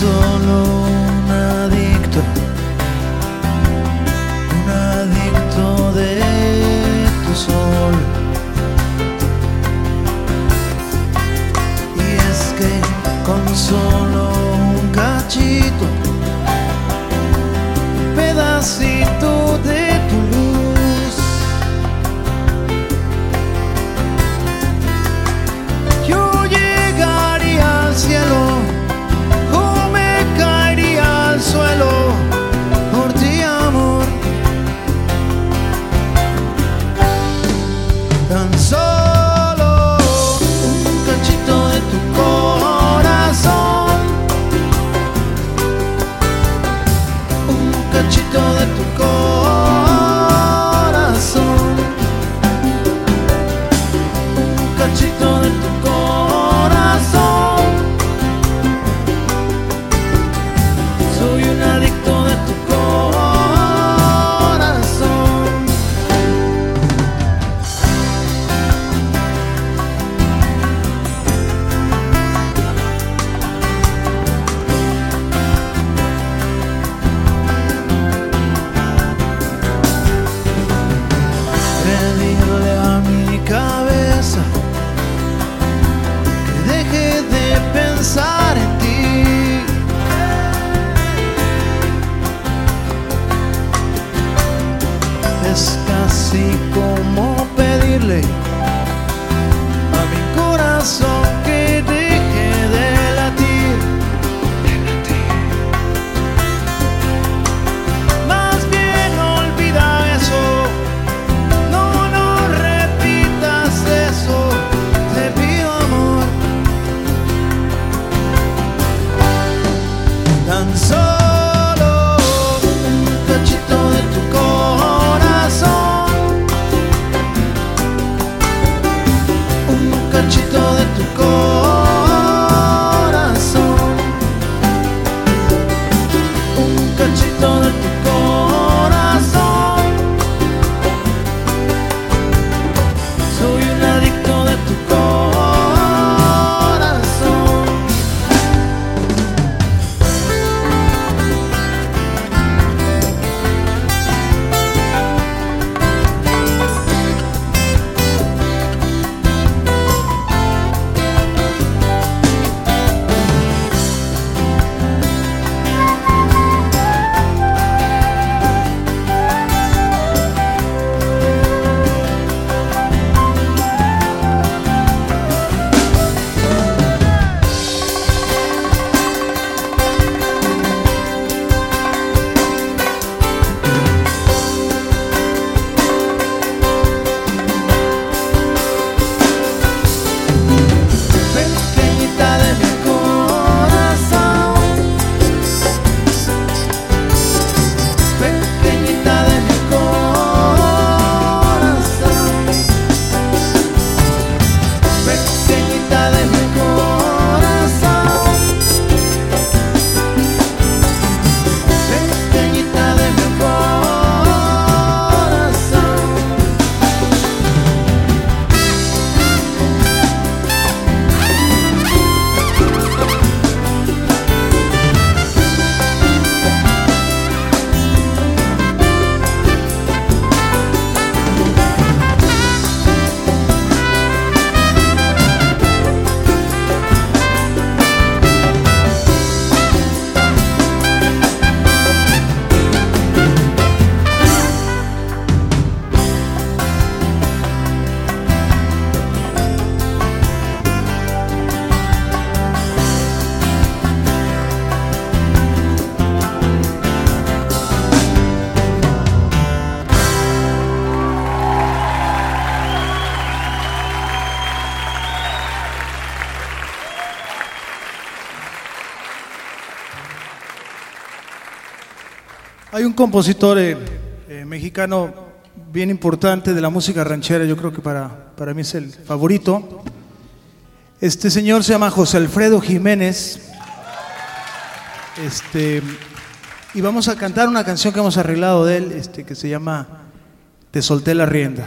solo un adicto, un adicto de tu sol. Y es que con sol Tan solo un cachito de tu corazón, un cachito de tu corazón, Es casi como pedirle Tan solo Hay un compositor eh, eh, mexicano bien importante de la música ranchera, yo creo que para, para mí es el favorito. Este señor se llama José Alfredo Jiménez. Este, y vamos a cantar una canción que hemos arreglado de él, este, que se llama Te solté la rienda.